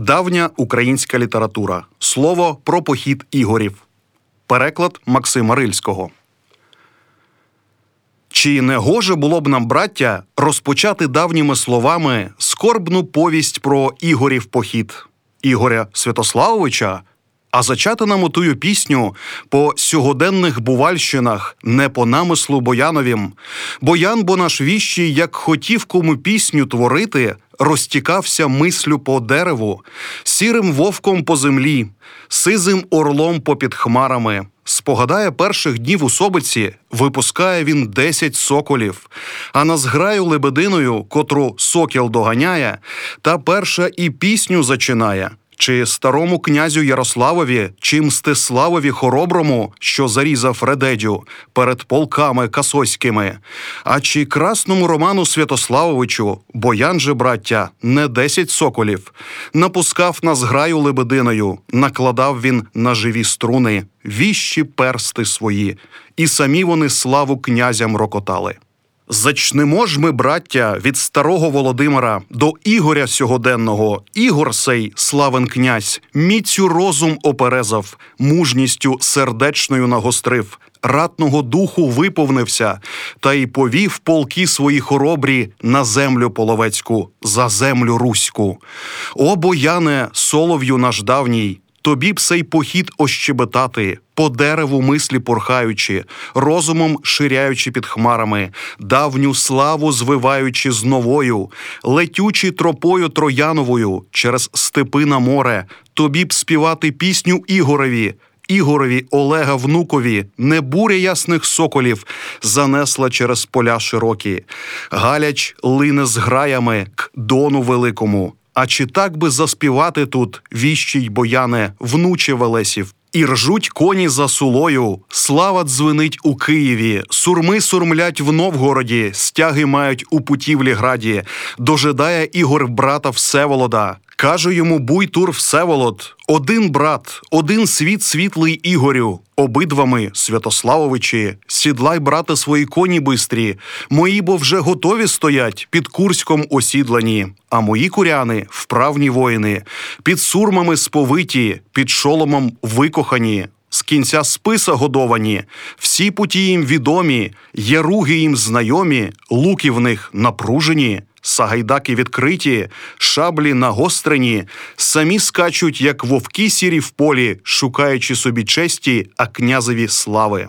Давня українська література. Слово про похід ігорів. Переклад Максима Рильського. Чи не гоже було б нам, браття, розпочати давніми словами скорбну повість про Ігорів похід Ігоря Святославовича, а зачати нам отую пісню по сьогоденних бувальщинах, не по намислу Бояновім. Боян, бо наш віщий, як хотів кому пісню творити, розтікався мислю по дереву, сірим вовком по землі, сизим орлом попід хмарами. Спогадає перших днів у Собиці, випускає він десять соколів, а на зграю лебединою, котру сокіл доганяє, та перша і пісню зачинає. Чи старому князю Ярославові, чи Мстиславові Хороброму, що зарізав Редедю перед полками касоськими, а чи красному Роману Святославовичу, боян же, браття, не десять соколів, напускав на зграю лебединою, накладав він на живі струни, віщі персти свої, і самі вони славу князям рокотали. Зачнемо ж ми, браття, від старого Володимира до Ігоря сьогоденного. Ігор сей, славен князь, міцю розум оперезав, мужністю сердечною нагострив, ратного духу виповнився, та й повів полки свої хоробрі на землю половецьку, за землю руську. О, бояне, солов'ю наш давній, Тобі б сей похід ощебетати, по дереву мислі порхаючи, розумом ширяючи під хмарами, давню славу звиваючи з новою, летючи тропою трояновою через степи на море, тобі б співати пісню Ігорові. Ігорові Олега внукові, не буря ясних соколів, занесла через поля широкі, галяч лине з граями к дону великому. А чи так би заспівати тут, віщий бояне, внуче Велесів? І ржуть коні за сулою, слава дзвенить у Києві, сурми сурмлять в Новгороді, стяги мають у путівлі граді, дожидає Ігор брата Всеволода. Каже йому Буйтур Всеволод: один брат, один світ світлий Ігорю, обидвами Святославовичі, сідлай, брате, свої коні бистрі, мої бо вже готові стоять під Курськом осідлані, а мої куряни вправні воїни, під сурмами сповиті, під шоломом викохані. З кінця списа годовані, всі путі їм відомі, є руги їм знайомі, луки в них напружені. Сагайдаки відкриті, шаблі нагострені, самі скачуть, як вовки сірі в полі, шукаючи собі честі, а князеві слави.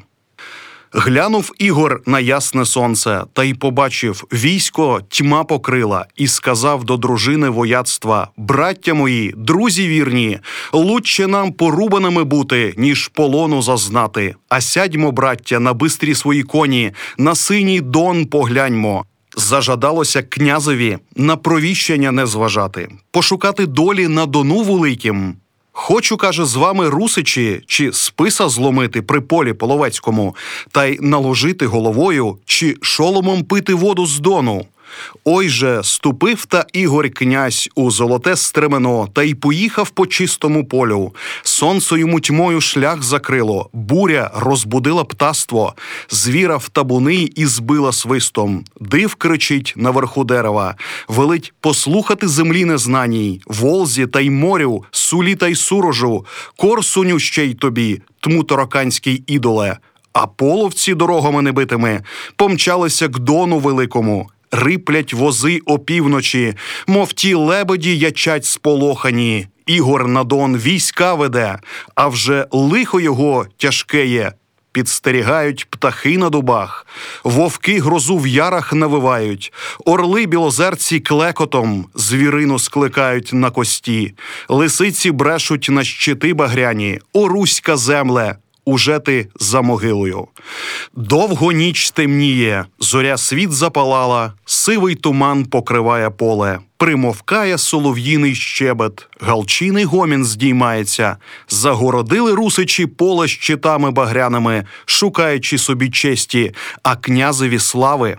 Глянув Ігор на ясне сонце, та й побачив військо тьма покрила, і сказав до дружини вояцтва: Браття мої, друзі вірні, лучше нам порубаними бути, ніж полону зазнати. А сядьмо, браття, на бистрі свої коні, на синій дон погляньмо. Зажадалося князеві на провіщення не зважати, пошукати долі на дону великим. Хочу, каже, з вами русичі, чи списа зломити при полі половецькому, та й наложити головою, чи шоломом пити воду з дону. Ой же ступив та Ігор князь у золоте стремено та й поїхав по чистому полю. Сонце йому тьмою шлях закрило, буря розбудила птаство, звіра в табуни і збила свистом. Див кричить наверху дерева, велить послухати землі незнаній, волзі та й морю, сулі та й сурожу, корсуню ще й тобі, тму тороканський ідоле. А половці дорогами небитими помчалися к дону великому риплять вози опівночі, мов ті лебеді ячать сполохані. Ігор на дон війська веде, а вже лихо його тяжке є. Підстерігають птахи на дубах, вовки грозу в ярах навивають, орли білозерці клекотом, звірину скликають на кості, лисиці брешуть на щити багряні, о руська земле, уже ти за могилою. Довго ніч темніє, зоря світ запалала, сивий туман покриває поле, примовкає солов'їний щебет, галчиний гомін здіймається, загородили русичі поле щитами багряними, шукаючи собі честі, а князеві слави.